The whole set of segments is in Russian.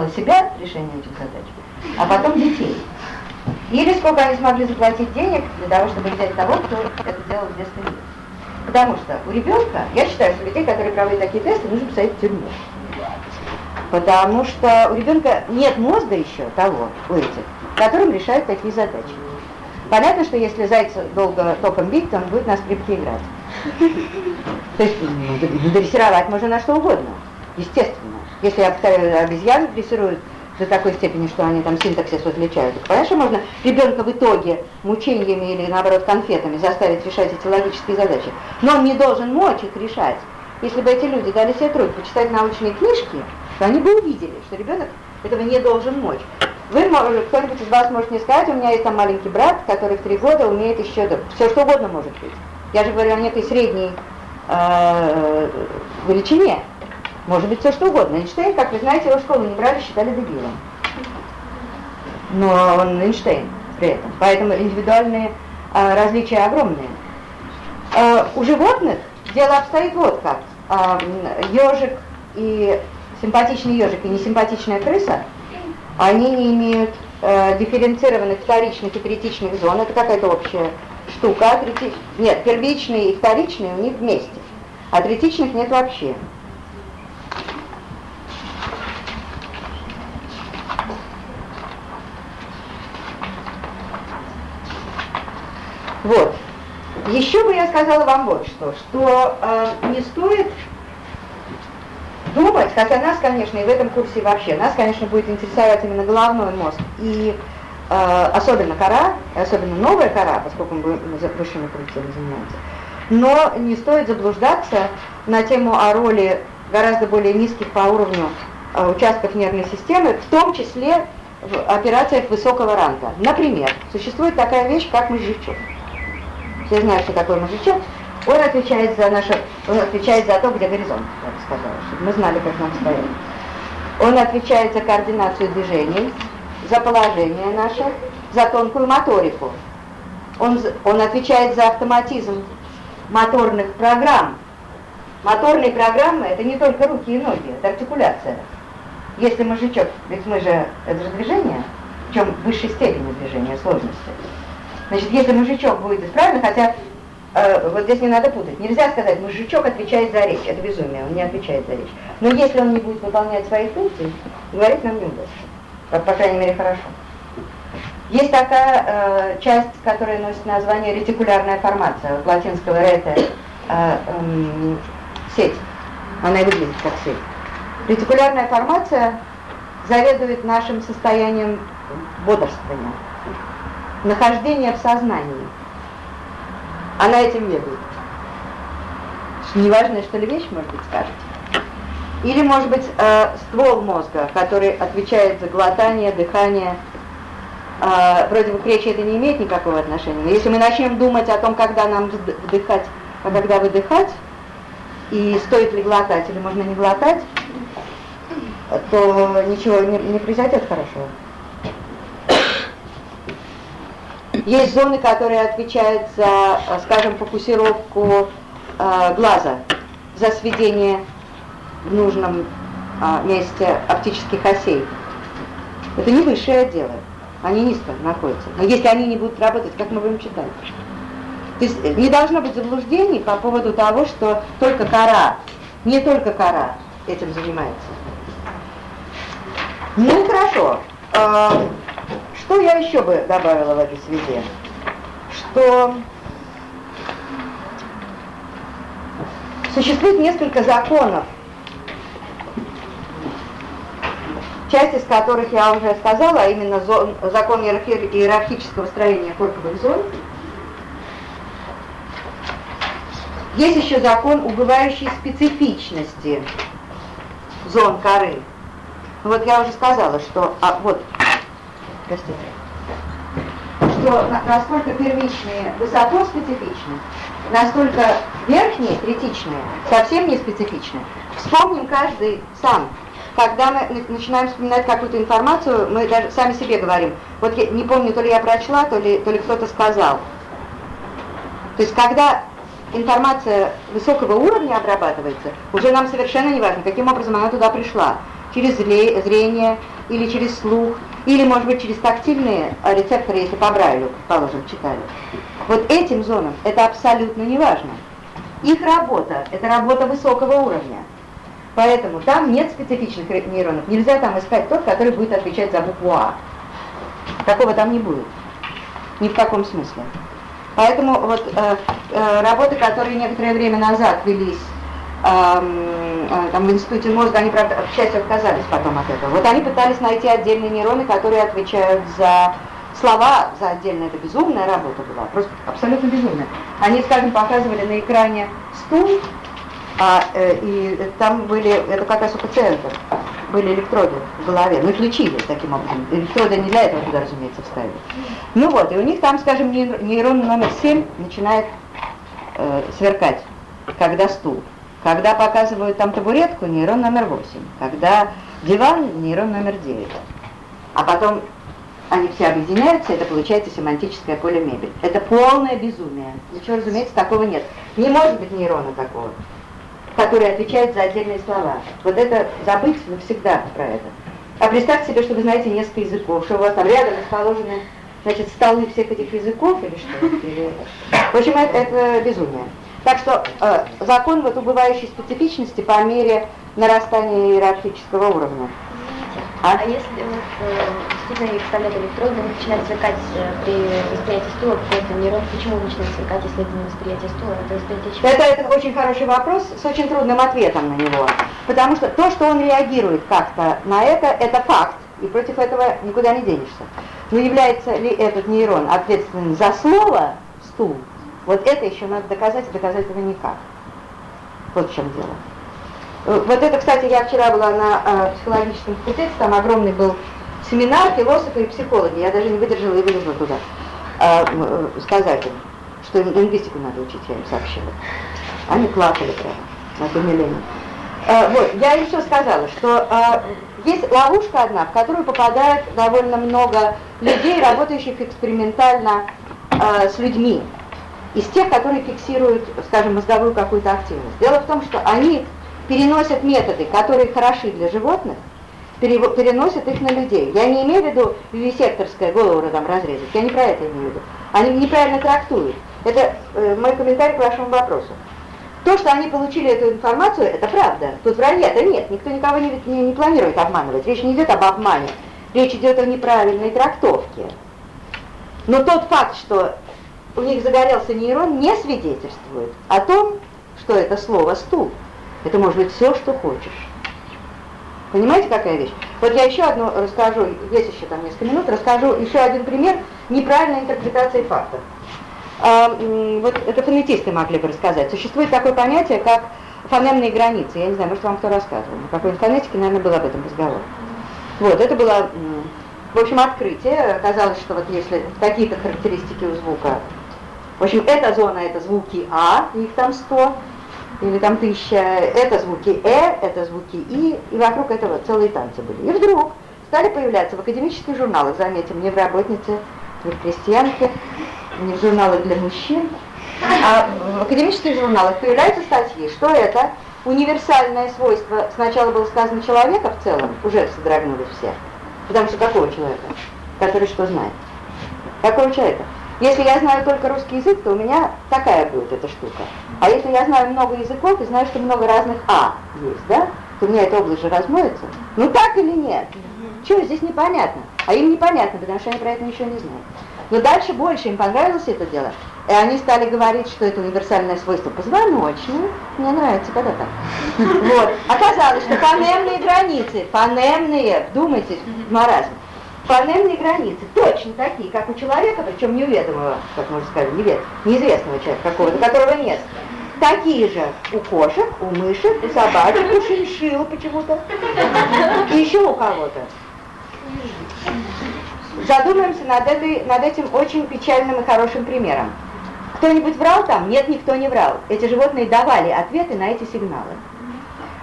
сначала себя решение этих задач, а потом детей. Или сколько они смогли заплатить денег для того, чтобы взять того, кто это делал вместо них. Потому что у ребенка, я считаю, что людей, которые проводят такие тесты, нужно посадить в тюрьму. Потому что у ребенка нет мозга еще того, у этих, которым решают такие задачи. Понятно, что если зайца долго током бить, то он будет на скрипке играть. То есть ну, дрессировать можно на что угодно, естественно. Если обезьяны дрессируют до такой степени, что они там синтаксис отличают. Так, конечно, можно ребенка в итоге мучениями или, наоборот, конфетами заставить решать эти логические задачи. Но он не должен мочь их решать. Если бы эти люди дали себе труд почитать научные книжки, то они бы увидели, что ребенок этого не должен мочь. Вы, кто-нибудь из вас может мне сказать, у меня есть там маленький брат, который в три года умеет еще, все что угодно может быть. Я же говорю о некой средней э, величине. Может быть все что угодно. Эйнштейн, как вы знаете, его в школу не брали, считали дебилом. Но он Эйнштейн при этом. Поэтому индивидуальные э, различия огромные. Э, у животных дело обстоит вот как. Э, ежик и симпатичный ежик и несимпатичная крыса, они не имеют э, дифференцированных вторичных и третичных зон. Это какая-то общая штука. А трети... Нет, первичные и вторичные у них вместе. А третичных нет вообще. Вот. Еще бы я сказала вам вот что, что э, не стоит думать, хотя нас, конечно, и в этом курсе вообще, нас, конечно, будет интересовать именно головной мозг и э, особенно кора, особенно новая кора, поскольку мы высшими функциями занимаемся. Но не стоит заблуждаться на тему о роли гораздо более низких по уровню э, участков нервной системы, в том числе в операциях высокого ранга. Например, существует такая вещь, как мозжечок. Все знают, что такое мозжечок. Он отвечает за наше, он отвечает за то, где горизонт, я бы сказала, чтобы мы знали, как нам стоять. Он отвечает за координацию движений, за положение наше, за тонкую моторику. Он, он отвечает за автоматизм моторных программ. Моторные программы – это не только руки и ноги, это артикуляция. Если мозжечок, ведь мы же, это же движение, в чем в высшей степени движения, сложности. Значит, если мужичок будет исправлен, хотя э, вот здесь не надо путать, нельзя сказать, мужичок отвечает за речь, это безумие, он не отвечает за речь. Но если он не будет выполнять свои функции, говорить нам не удастся. По, крайней мере, хорошо. Есть такая э, часть, которая носит название ретикулярная формация, от латинского рете, э, э, сеть. Она выглядит как сеть. Ретикулярная формация заведует нашим состоянием бодрствования нахождение в сознании. Она этим ведает. Неважная, что ли, вещь, может быть, скажете. Или, может быть, э, ствол мозга, который отвечает за глотание, дыхание. Э, вроде бы к речи это не имеет никакого отношения. Но если мы начнем думать о том, когда нам вдыхать, а когда выдыхать, и стоит ли глотать или можно не глотать, то ничего не, не произойдет хорошего. Есть зоны, которые отвечают за, скажем, фокусировку э, глаза, за сведение в нужном э, месте оптических осей. Это не высшие отделы, они низко находятся. Но если они не будут работать, как мы будем читать? То есть не должно быть заблуждений по поводу того, что только кора, не только кора этим занимается. Ну хорошо. Что я еще бы добавила в этой связи? Что существует несколько законов, часть из которых я уже сказала, а именно зон, закон иерархического строения корковых зон. Есть еще закон убывающей специфичности зон коры. Вот я уже сказала, что а, вот простите, что насколько первичные высоко специфичны, настолько верхние, критичные, совсем не специфичны. Вспомним каждый сам. Когда мы начинаем вспоминать какую-то информацию, мы даже сами себе говорим, вот я не помню, то ли я прочла, то ли, то ли кто-то сказал. То есть когда информация высокого уровня обрабатывается, уже нам совершенно не важно, каким образом она туда пришла. через зрение или через слух, или, может быть, через тактильные рецепторы, если по Брайлю, предположим, читали. Вот этим зонам это абсолютно не важно. Их работа – это работа высокого уровня. Поэтому там нет специфичных нейронов. Нельзя там искать тот, который будет отвечать за букву А. Такого там не будет. Ни в каком смысле. Поэтому вот э, э, работы, которые некоторое время назад велись там в институте мозга, они, правда, к счастью, отказались потом от этого. Вот они пытались найти отдельные нейроны, которые отвечают за слова, за отдельно. Это безумная работа была, просто абсолютно безумная. Они, скажем, показывали на экране стул, а, э, и там были, это как раз у пациентов, были электроды в голове, ну их лечили таким образом. Электроды не для этого туда, разумеется, вставили. Ну вот, и у них там, скажем, нейрон номер 7 начинает э, сверкать, когда стул. Когда показывают там табуретку, нейрон номер 8. Когда диван, нейрон номер 9. А потом они все объединяются, это получается семантическое поле мебель. Это полное безумие. Ничего, разумеется, такого нет. Не может быть нейрона такого, который отвечает за отдельные слова. Вот это забыть навсегда про это. А представьте себе, что вы знаете несколько языков, что у вас там рядом расположены значит, столы всех этих языков или что? Или... В общем, это, это безумие. Так что э, закон вот убывающей специфичности по мере нарастания иерархического уровня. А, а если вот, э, действительно их вставляют электроды, они начинают сверкать э, при восприятии стула, какой-то нейрон, почему начинает сверкать, если это не восприятие стула, это восприятие чего? Это, это очень хороший вопрос с очень трудным ответом на него. Потому что то, что он реагирует как-то на это, это факт, и против этого никуда не денешься. Но является ли этот нейрон ответственным за слово «стул», вот это еще надо доказать, и доказать это никак. Вот в чем дело. Э, вот это, кстати, я вчера была на э, психологическом факультете, там огромный был семинар философы и психологи. Я даже не выдержала и вылезла туда э, э, сказать им, что лингвистику надо учить, я им сообщила. Они плакали прямо от умиления. Э, вот, я им все сказала, что э, есть ловушка одна, в которую попадает довольно много людей, работающих экспериментально э, с людьми из тех, которые фиксируют, скажем, мозговую какую-то активность. Дело в том, что они переносят методы, которые хороши для животных, переносят их на людей. Я не имею в виду вивисекторское голову там разрезать, я не про это имею в виду. Они неправильно трактуют. Это э, мой комментарий к вашему вопросу. То, что они получили эту информацию, это правда. Тут вранья-то нет, никто никого не, не, не планирует обманывать. Речь не идет об обмане, речь идет о неправильной трактовке. Но тот факт, что у них загорелся нейрон, не свидетельствует о том, что это слово «стул». Это может быть все, что хочешь. Понимаете, какая вещь? Вот я еще одну расскажу, есть еще там несколько минут, расскажу еще один пример неправильной интерпретации фактов. А, вот это фонетисты могли бы рассказать. Существует такое понятие, как фонемные границы. Я не знаю, может, вам кто рассказывал. На какой-нибудь фонетике, наверное, был об этом разговор. Вот, это было, в общем, открытие. Оказалось, что вот если какие-то характеристики у звука в общем, эта зона это звуки А, их там 100, или там тысяча, это звуки Э, это звуки И, и вокруг этого целые танцы были. И вдруг стали появляться в академических журналах, заметим, не в работнице, не в крестьянке, не в журналах для мужчин, а в академических журналах появляются статьи, что это универсальное свойство, сначала было сказано человека в целом, уже содрогнулись все, потому что какого человека, который что знает? Какого человека? Если я знаю только русский язык, то у меня такая будет эта штука. А если я знаю много языков и знаю, что много разных «а» есть, да, то у меня эта область же размоется. Ну так или нет? Чего здесь непонятно? А им непонятно, потому что они про это ничего не знают. Но дальше больше им понравилось это дело. И они стали говорить, что это универсальное свойство позвоночное. Мне нравится, когда так. Вот. Оказалось, что фонемные границы, фонемные, вдумайтесь маразм, фонемные границы точно такие, как у человека, причем неуведомого, как можно сказать, невед, неизвестного человека какого-то, которого нет. Такие же у кошек, у мышек, у собачек, у шиншилл почему-то. И еще у кого-то. Задумаемся над, этой, над этим очень печальным и хорошим примером. Кто-нибудь врал там? Нет, никто не врал. Эти животные давали ответы на эти сигналы.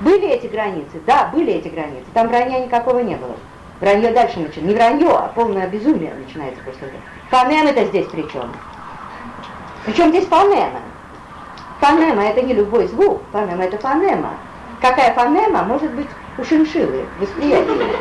Были эти границы? Да, были эти границы. Там вранья никакого не было. Вранье дальше начинается. Не вранье, а полное безумие начинается после этого. Фонема-то здесь при чем? Причем здесь фонема? Фонема это не любой звук, фонема это фонема. Какая фонема может быть у шиншиллы восприятие.